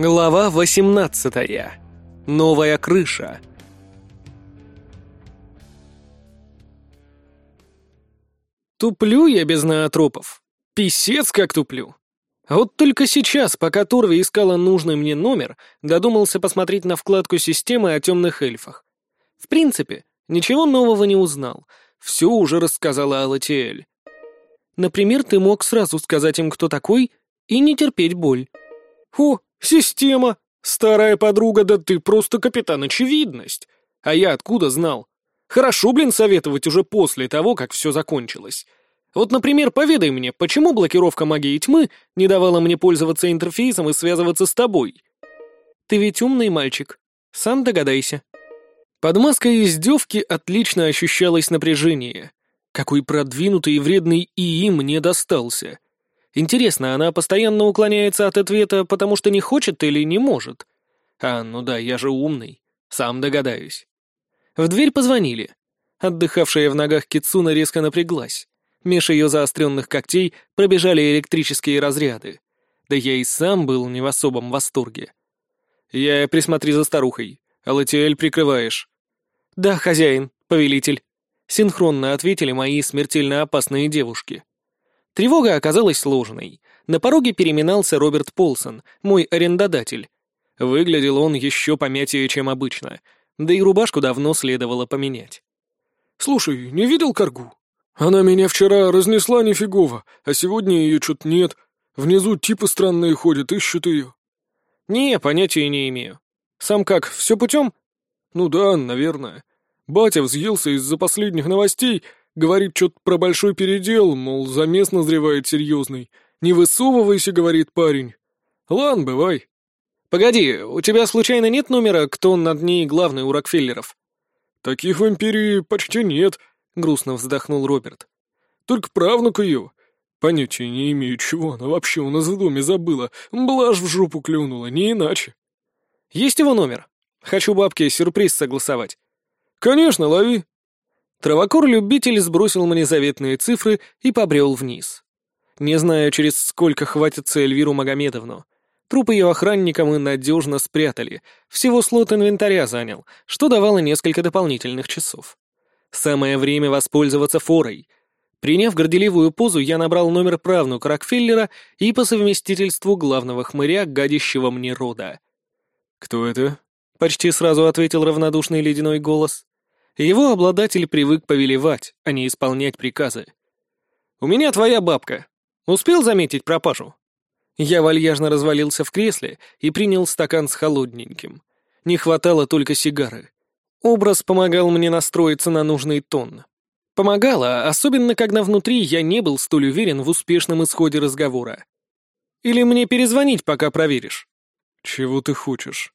Глава 18. Новая крыша. Туплю я без наотропов. Писец как туплю. А вот только сейчас, пока Торви искала нужный мне номер, додумался посмотреть на вкладку системы о темных эльфах. В принципе, ничего нового не узнал. Все уже рассказала Алатиэль. Например, ты мог сразу сказать им, кто такой, и не терпеть боль. О, система! Старая подруга, да ты просто капитан очевидность. А я откуда знал? Хорошо, блин, советовать уже после того, как все закончилось. Вот, например, поведай мне, почему блокировка магии тьмы не давала мне пользоваться интерфейсом и связываться с тобой? Ты ведь умный мальчик. Сам догадайся. Под маской издевки отлично ощущалось напряжение. Какой продвинутый и вредный ИИ мне достался. Интересно, она постоянно уклоняется от ответа, потому что не хочет или не может? А, ну да, я же умный. Сам догадаюсь. В дверь позвонили. Отдыхавшая в ногах Кицуна резко напряглась. Меж ее заостренных когтей пробежали электрические разряды. Да я и сам был не в особом восторге. «Я присмотри за старухой. Алатиэль прикрываешь». «Да, хозяин, повелитель», — синхронно ответили мои смертельно опасные девушки. Тревога оказалась сложной. На пороге переминался Роберт Полсон, мой арендодатель. Выглядел он еще помятее, чем обычно, да и рубашку давно следовало поменять. «Слушай, не видел Каргу? Она меня вчера разнесла нифигово, а сегодня ее чё-то нет. Внизу типы странные ходят, ищут ее». «Не, понятия не имею. Сам как, все путем?» «Ну да, наверное. Батя взъелся из-за последних новостей, говорит что-то про большой передел, мол, замес назревает серьезный. Не высовывайся, говорит парень. Ладно, бывай». «Погоди, у тебя случайно нет номера, кто над ней главный у Рокфеллеров?» «Таких в Империи почти нет», грустно вздохнул Роберт. «Только правнук ее. Понятия не имею, чего она вообще у нас в доме забыла. Блажь в жопу клюнула, не иначе». «Есть его номер? Хочу бабке сюрприз согласовать». «Конечно, лови». Травокур-любитель сбросил мне заветные цифры и побрел вниз. Не знаю, через сколько хватится Эльвиру Магомедовну. Труп ее охранника мы надежно спрятали. Всего слот инвентаря занял, что давало несколько дополнительных часов. Самое время воспользоваться форой. Приняв горделивую позу, я набрал номер правнука Рокфеллера и по совместительству главного хмыря, гадящего мне рода. «Кто это?» — почти сразу ответил равнодушный ледяной голос. Его обладатель привык повелевать, а не исполнять приказы. «У меня твоя бабка. Успел заметить пропажу?» Я вальяжно развалился в кресле и принял стакан с холодненьким. Не хватало только сигары. Образ помогал мне настроиться на нужный тон. Помогало, особенно когда внутри я не был столь уверен в успешном исходе разговора. Или мне перезвонить, пока проверишь? Чего ты хочешь?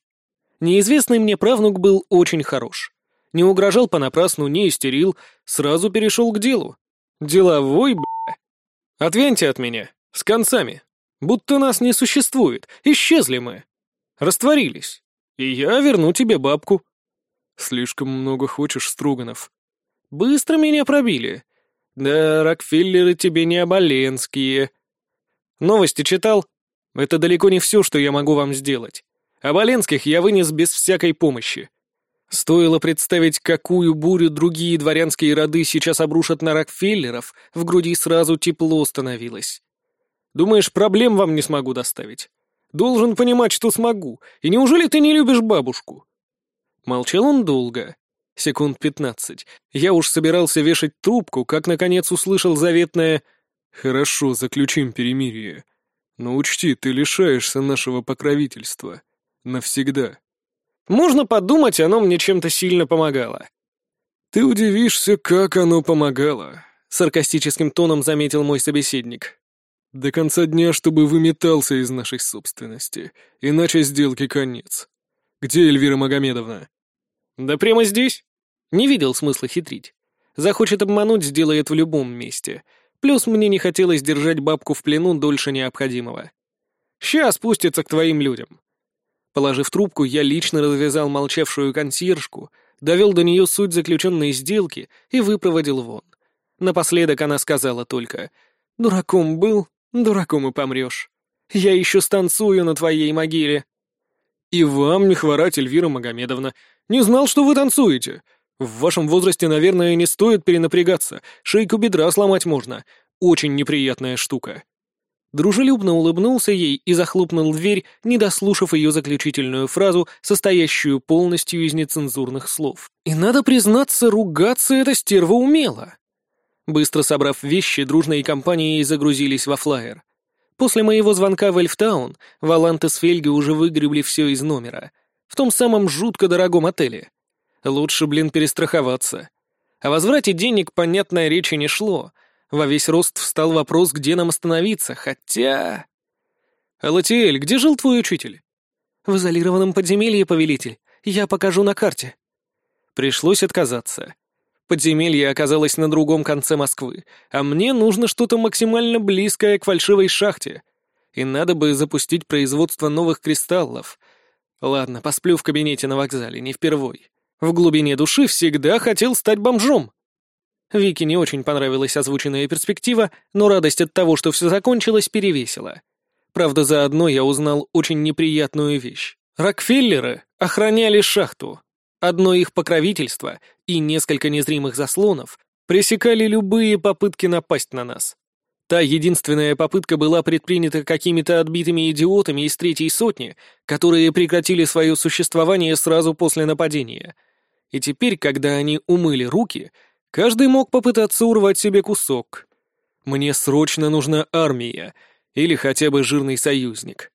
Неизвестный мне правнук был очень хорош. Не угрожал понапрасну, не истерил, сразу перешел к делу. Деловой, бля. Отвяньте от меня, с концами. Будто нас не существует, исчезли мы. Растворились. И я верну тебе бабку. Слишком много хочешь, Строганов. Быстро меня пробили. Да, Рокфеллеры тебе не оболенские. Новости читал? Это далеко не все, что я могу вам сделать. Оболенских я вынес без всякой помощи. Стоило представить, какую бурю другие дворянские роды сейчас обрушат на Рокфеллеров, в груди сразу тепло становилось. Думаешь, проблем вам не смогу доставить? Должен понимать, что смогу. И неужели ты не любишь бабушку? Молчал он долго. Секунд пятнадцать. Я уж собирался вешать трубку, как наконец услышал заветное «Хорошо, заключим перемирие. Но учти, ты лишаешься нашего покровительства. Навсегда». Можно подумать, оно мне чем-то сильно помогало. «Ты удивишься, как оно помогало», — саркастическим тоном заметил мой собеседник. «До конца дня, чтобы выметался из нашей собственности, иначе сделки конец. Где Эльвира Магомедовна?» «Да прямо здесь?» Не видел смысла хитрить. Захочет обмануть, сделает в любом месте. Плюс мне не хотелось держать бабку в плену дольше необходимого. «Ща спустится к твоим людям». Положив трубку, я лично развязал молчавшую консьержку, довел до нее суть заключенной сделки и выпроводил вон. Напоследок она сказала только «Дураком был, дураком и помрешь. Я еще станцую на твоей могиле». «И вам не хворать, Эльвира Магомедовна. Не знал, что вы танцуете. В вашем возрасте, наверное, не стоит перенапрягаться. Шейку бедра сломать можно. Очень неприятная штука». Дружелюбно улыбнулся ей и захлопнул дверь, не дослушав ее заключительную фразу, состоящую полностью из нецензурных слов. И надо признаться, ругаться эта стерва умела. Быстро собрав вещи, дружной компанией загрузились во флайер. После моего звонка в Эльфтаун, Валанты с Фельги уже выгребли все из номера. В том самом жутко дорогом отеле. Лучше, блин, перестраховаться. О возврате денег, понятной речи не шло — во весь рост встал вопрос, где нам остановиться, хотя... «Алатиэль, где жил твой учитель?» «В изолированном подземелье, повелитель. Я покажу на карте». Пришлось отказаться. Подземелье оказалось на другом конце Москвы, а мне нужно что-то максимально близкое к фальшивой шахте. И надо бы запустить производство новых кристаллов. Ладно, посплю в кабинете на вокзале, не впервой. В глубине души всегда хотел стать бомжом. Вике не очень понравилась озвученная перспектива, но радость от того, что все закончилось, перевесила. Правда, заодно я узнал очень неприятную вещь. Рокфеллеры охраняли шахту. Одно их покровительство и несколько незримых заслонов пресекали любые попытки напасть на нас. Та единственная попытка была предпринята какими-то отбитыми идиотами из третьей сотни, которые прекратили свое существование сразу после нападения. И теперь, когда они умыли руки, Каждый мог попытаться урвать себе кусок. Мне срочно нужна армия или хотя бы жирный союзник.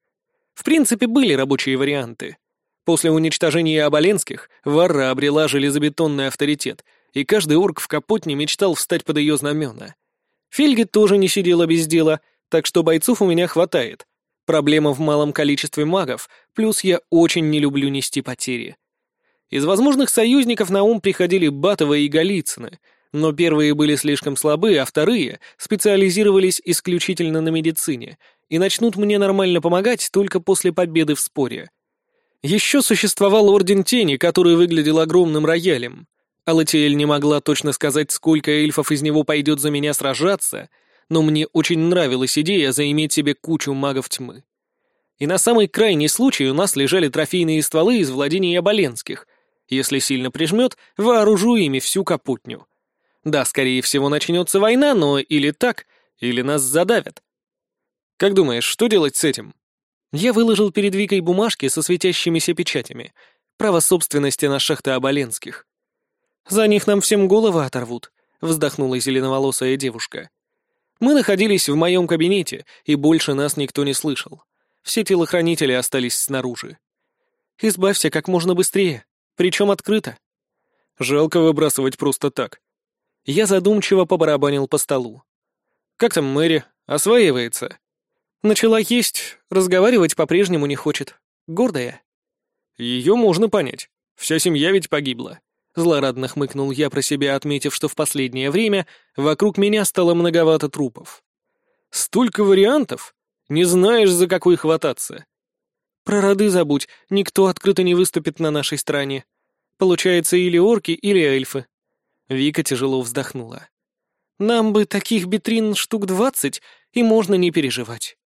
В принципе, были рабочие варианты. После уничтожения Оболенских Варра обрела железобетонный авторитет, и каждый орк в Капотне мечтал встать под ее знамена. Фельги тоже не сидела без дела, так что бойцов у меня хватает. Проблема в малом количестве магов, плюс я очень не люблю нести потери. Из возможных союзников на ум приходили Батова и Голицыны, но первые были слишком слабы, а вторые специализировались исключительно на медицине и начнут мне нормально помогать только после победы в споре. Еще существовал Орден Тени, который выглядел огромным роялем. Алатиэль не могла точно сказать, сколько эльфов из него пойдет за меня сражаться, но мне очень нравилась идея заиметь себе кучу магов тьмы. И на самый крайний случай у нас лежали трофейные стволы из владения Боленских — если сильно прижмет, вооружу ими всю капутню. Да, скорее всего, начнется война, но или так, или нас задавят. Как думаешь, что делать с этим? Я выложил перед Викой бумажки со светящимися печатями. Право собственности на шахты Оболенских. «За них нам всем головы оторвут», — вздохнула зеленоволосая девушка. Мы находились в моем кабинете, и больше нас никто не слышал. Все телохранители остались снаружи. «Избавься как можно быстрее», причем открыто. Жалко выбрасывать просто так. Я задумчиво побарабанил по столу. Как там Мэри? Осваивается? Начала есть, разговаривать по-прежнему не хочет. Гордая. Ее можно понять. Вся семья ведь погибла. Злорадно хмыкнул я про себя, отметив, что в последнее время вокруг меня стало многовато трупов. Столько вариантов. Не знаешь, за какой хвататься. Про роды забудь, никто открыто не выступит на нашей стороне. Получается, или орки, или эльфы. Вика тяжело вздохнула. Нам бы таких битрин штук двадцать, и можно не переживать.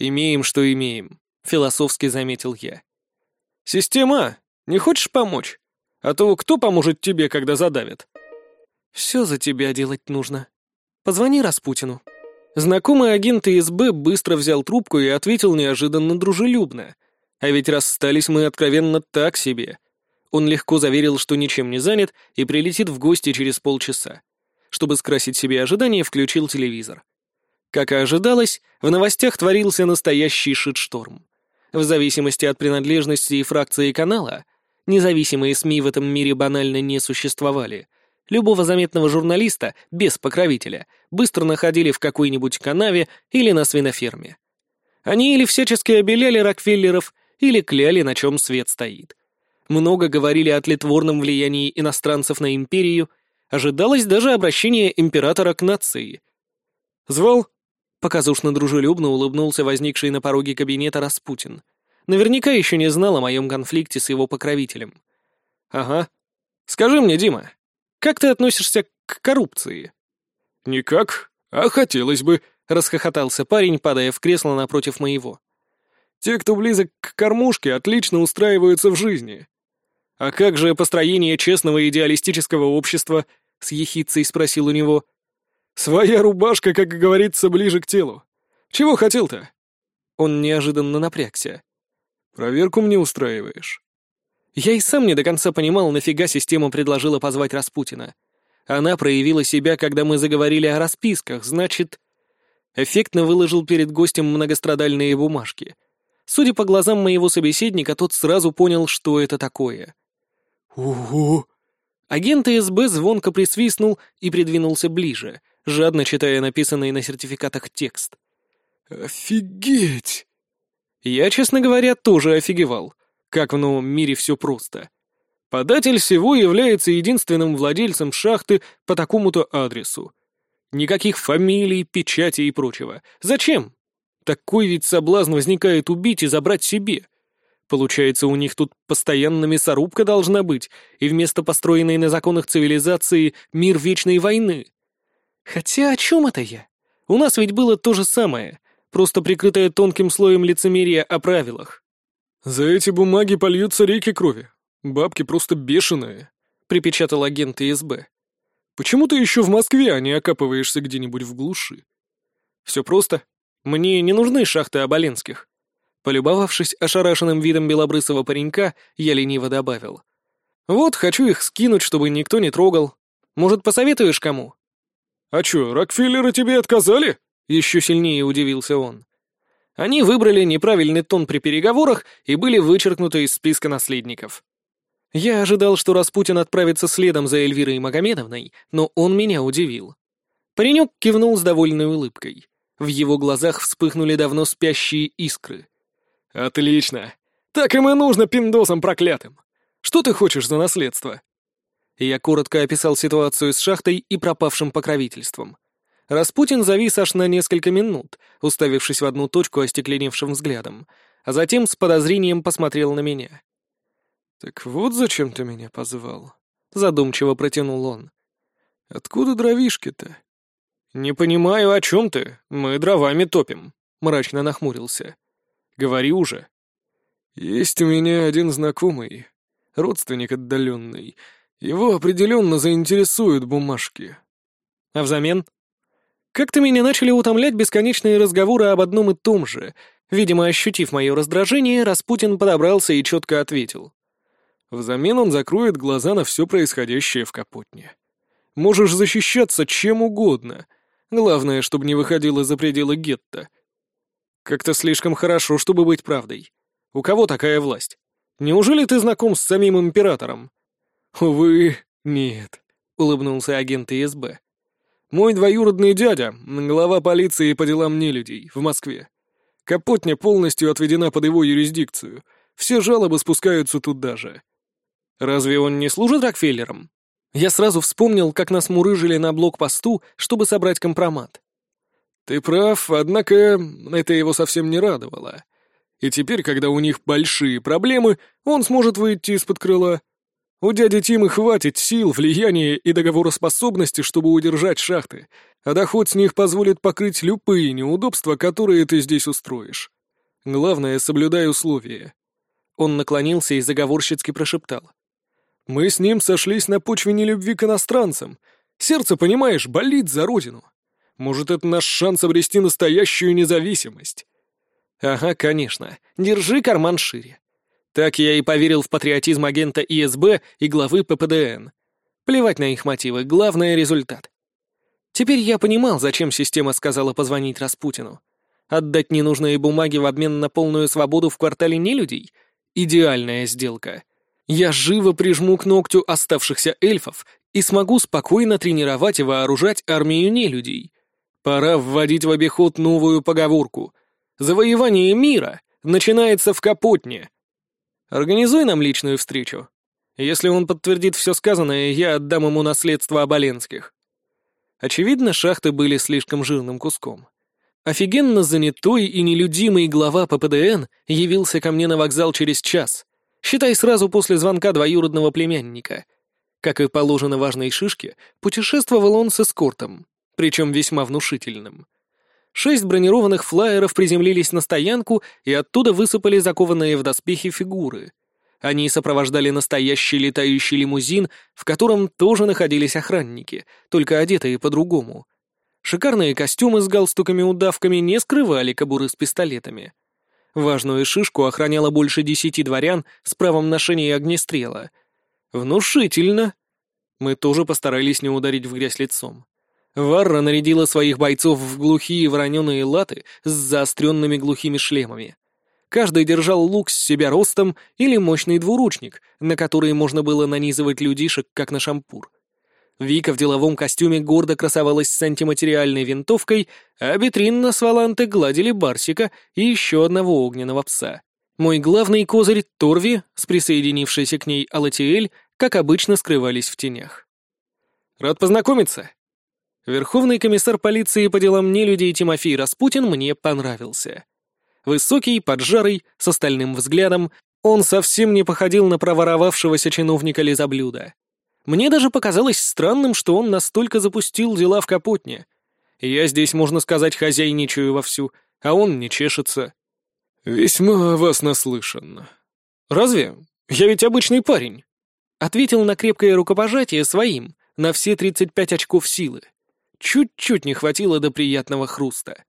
Имеем, что имеем, философски заметил я. Система, не хочешь помочь? А то кто поможет тебе, когда задавят? Все за тебя делать нужно. Позвони Распутину. Знакомый агент ИСБ быстро взял трубку и ответил неожиданно дружелюбно. А ведь расстались мы откровенно так себе. Он легко заверил, что ничем не занят и прилетит в гости через полчаса. Чтобы скрасить себе ожидания, включил телевизор. Как и ожидалось, в новостях творился настоящий шитшторм. В зависимости от принадлежности и фракции канала, независимые СМИ в этом мире банально не существовали. Любого заметного журналиста, без покровителя, быстро находили в какой-нибудь канаве или на свиноферме. Они или всячески обеляли Рокфеллеров, или кляли, на чем свет стоит. Много говорили о тлетворном влиянии иностранцев на империю, ожидалось даже обращение императора к нации. «Звал?» — показушно дружелюбно улыбнулся возникший на пороге кабинета Распутин. Наверняка еще не знал о моем конфликте с его покровителем. «Ага. Скажи мне, Дима, как ты относишься к коррупции?» «Никак, а хотелось бы», — расхохотался парень, падая в кресло напротив моего. Те, кто близок к кормушке, отлично устраиваются в жизни. А как же построение честного идеалистического общества? С ехицей спросил у него. Своя рубашка, как говорится, ближе к телу. Чего хотел-то? Он неожиданно напрягся. Проверку мне устраиваешь. Я и сам не до конца понимал, нафига система предложила позвать Распутина. Она проявила себя, когда мы заговорили о расписках, значит... Эффектно выложил перед гостем многострадальные бумажки. Судя по глазам моего собеседника, тот сразу понял, что это такое. «Ого!» Агент СБ звонко присвистнул и придвинулся ближе, жадно читая написанный на сертификатах текст. «Офигеть!» Я, честно говоря, тоже офигевал. Как в новом мире все просто. Податель всего является единственным владельцем шахты по такому-то адресу. Никаких фамилий, печати и прочего. Зачем? Такой ведь соблазн возникает убить и забрать себе. Получается, у них тут постоянно мясорубка должна быть, и вместо построенной на законах цивилизации мир вечной войны. Хотя о чем это я? У нас ведь было то же самое, просто прикрытое тонким слоем лицемерия о правилах. «За эти бумаги польются реки крови. Бабки просто бешеные», — припечатал агент ИСБ. «Почему ты еще в Москве, а не окапываешься где-нибудь в глуши?» «Все просто. Мне не нужны шахты Оболенских». Полюбовавшись ошарашенным видом белобрысого паренька, я лениво добавил. «Вот, хочу их скинуть, чтобы никто не трогал. Может, посоветуешь кому?» «А чё, Рокфеллеры тебе отказали?» — еще сильнее удивился он. Они выбрали неправильный тон при переговорах и были вычеркнуты из списка наследников. Я ожидал, что Распутин отправится следом за Эльвирой Магомедовной, но он меня удивил. Паренек кивнул с довольной улыбкой. В его глазах вспыхнули давно спящие искры. «Отлично! Так им и нужно пиндосам проклятым! Что ты хочешь за наследство?» Я коротко описал ситуацию с шахтой и пропавшим покровительством. Распутин завис аж на несколько минут, уставившись в одну точку остекленевшим взглядом, а затем с подозрением посмотрел на меня. «Так вот зачем ты меня позвал?» — задумчиво протянул он. «Откуда дровишки-то?» «Не понимаю, о чем ты. Мы дровами топим», — мрачно нахмурился. «Говори уже». «Есть у меня один знакомый, родственник отдаленный. Его определенно заинтересуют бумажки». «А взамен?» Как-то меня начали утомлять бесконечные разговоры об одном и том же. Видимо, ощутив мое раздражение, Распутин подобрался и четко ответил. Взамен он закроет глаза на все происходящее в Капотне. Можешь защищаться чем угодно. Главное, чтобы не выходило за пределы гетто. Как-то слишком хорошо, чтобы быть правдой. У кого такая власть? Неужели ты знаком с самим императором? Увы, нет, — улыбнулся агент ИСБ. Мой двоюродный дядя, глава полиции по делам нелюдей, в Москве. Капотня полностью отведена под его юрисдикцию. Все жалобы спускаются туда же. Разве он не служит Рокфеллером? Я сразу вспомнил, как нас мурыжили на блокпосту, чтобы собрать компромат. Ты прав, однако это его совсем не радовало. И теперь, когда у них большие проблемы, он сможет выйти из-под крыла. У дяди Тимы хватит сил, влияния и договороспособности, чтобы удержать шахты, а доход с них позволит покрыть любые неудобства, которые ты здесь устроишь. Главное, соблюдай условия». Он наклонился и заговорщицки прошептал. «Мы с ним сошлись на почве нелюбви к иностранцам. Сердце, понимаешь, болит за родину. Может, это наш шанс обрести настоящую независимость?» «Ага, конечно. Держи карман шире. Так я и поверил в патриотизм агента ИСБ и главы ППДН. Плевать на их мотивы, главное — результат. Теперь я понимал, зачем система сказала позвонить Распутину. Отдать ненужные бумаги в обмен на полную свободу в квартале нелюдей — идеальная сделка. Я живо прижму к ногтю оставшихся эльфов и смогу спокойно тренировать и вооружать армию нелюдей. Пора вводить в обиход новую поговорку. Завоевание мира начинается в Капотне. Организуй нам личную встречу. Если он подтвердит все сказанное, я отдам ему наследство Оболенских». Очевидно, шахты были слишком жирным куском. Офигенно занятой и нелюдимый глава ППДН явился ко мне на вокзал через час, считай сразу после звонка двоюродного племянника. Как и положено важной шишке, путешествовал он с эскортом, причем весьма внушительным. Шесть бронированных флайеров приземлились на стоянку, и оттуда высыпали закованные в доспехи фигуры. Они сопровождали настоящий летающий лимузин, в котором тоже находились охранники, только одетые по-другому. Шикарные костюмы с галстуками-удавками не скрывали кобуры с пистолетами. Важную шишку охраняло больше десяти дворян с правом ношения огнестрела. Внушительно. Мы тоже постарались не ударить в грязь лицом. Варра нарядила своих бойцов в глухие вороненые латы с заостренными глухими шлемами. Каждый держал лук с себя ростом или мощный двуручник, на который можно было нанизывать людишек, как на шампур. Вика в деловом костюме гордо красовалась с антиматериальной винтовкой, а Бетринна с Валанты гладили Барсика и еще одного огненного пса. Мой главный козырь Торви, с присоединившейся к ней Алатиэль, как обычно скрывались в тенях. «Рад познакомиться», Верховный комиссар полиции по делам нелюдей Тимофей Распутин мне понравился. Высокий, поджарый, с остальным взглядом, он совсем не походил на проворовавшегося чиновника лизоблюда. Мне даже показалось странным, что он настолько запустил дела в Капотне. Я здесь, можно сказать, хозяйничаю вовсю, а он не чешется. «Весьма вас наслышан». «Разве? Я ведь обычный парень». Ответил на крепкое рукопожатие своим, на все 35 очков силы. Чуть-чуть не хватило до приятного хруста.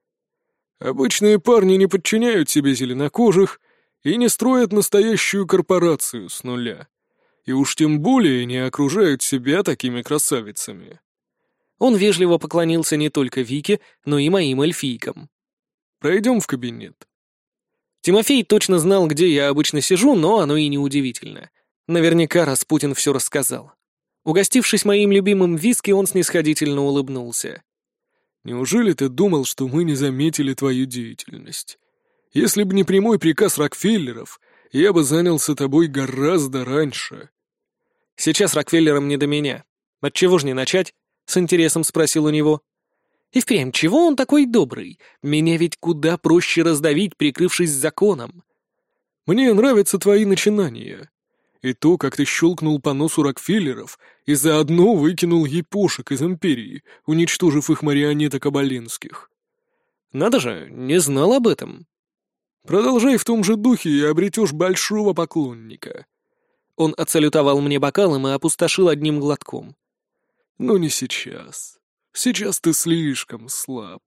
«Обычные парни не подчиняют себе зеленокожих и не строят настоящую корпорацию с нуля. И уж тем более не окружают себя такими красавицами». Он вежливо поклонился не только Вике, но и моим эльфийкам. «Пройдем в кабинет». Тимофей точно знал, где я обычно сижу, но оно и не удивительно. Наверняка Распутин все рассказал. Угостившись моим любимым виски, он снисходительно улыбнулся. «Неужели ты думал, что мы не заметили твою деятельность? Если бы не прямой приказ Рокфеллеров, я бы занялся тобой гораздо раньше». «Сейчас Рокфеллерам не до меня. Отчего ж не начать?» — с интересом спросил у него. «И впрямь, чего он такой добрый? Меня ведь куда проще раздавить, прикрывшись законом». «Мне нравятся твои начинания», и то, как ты щелкнул по носу Рокфеллеров и заодно выкинул епошек из Империи, уничтожив их марионеток оболенских. Надо же, не знал об этом. Продолжай в том же духе и обретешь большого поклонника. Он отсалютовал мне бокалом и опустошил одним глотком. Но не сейчас. Сейчас ты слишком слаб,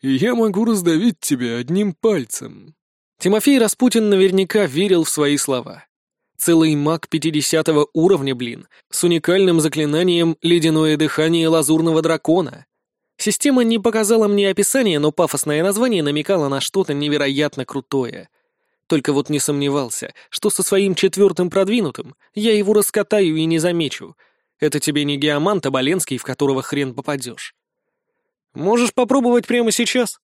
и я могу раздавить тебя одним пальцем. Тимофей Распутин наверняка верил в свои слова. Целый маг 50 уровня, блин, с уникальным заклинанием «Ледяное дыхание лазурного дракона». Система не показала мне описание, но пафосное название намекало на что-то невероятно крутое. Только вот не сомневался, что со своим четвертым продвинутым я его раскатаю и не замечу. Это тебе не геомант Оболенский, в которого хрен попадешь. Можешь попробовать прямо сейчас?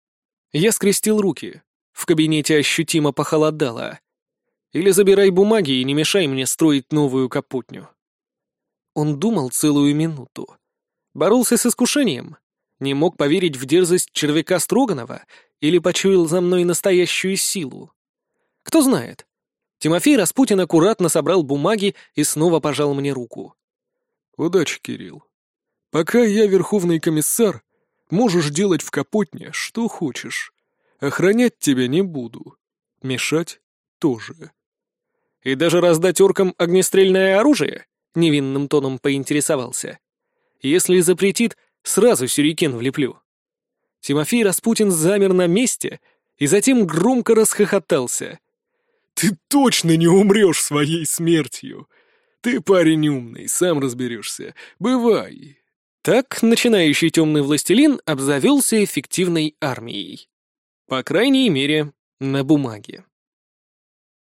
Я скрестил руки. В кабинете ощутимо похолодало. Или забирай бумаги и не мешай мне строить новую капутню». Он думал целую минуту. Боролся с искушением. Не мог поверить в дерзость червяка Строганова или почуял за мной настоящую силу. Кто знает. Тимофей Распутин аккуратно собрал бумаги и снова пожал мне руку. «Удачи, Кирилл. Пока я верховный комиссар, можешь делать в Капотне что хочешь. Охранять тебя не буду. Мешать тоже». И даже раздать оркам огнестрельное оружие?» — невинным тоном поинтересовался. «Если запретит, сразу сюрикен влеплю». Тимофей Распутин замер на месте и затем громко расхохотался. «Ты точно не умрешь своей смертью! Ты парень умный, сам разберешься. Бывай!» Так начинающий темный властелин обзавелся эффективной армией. По крайней мере, на бумаге.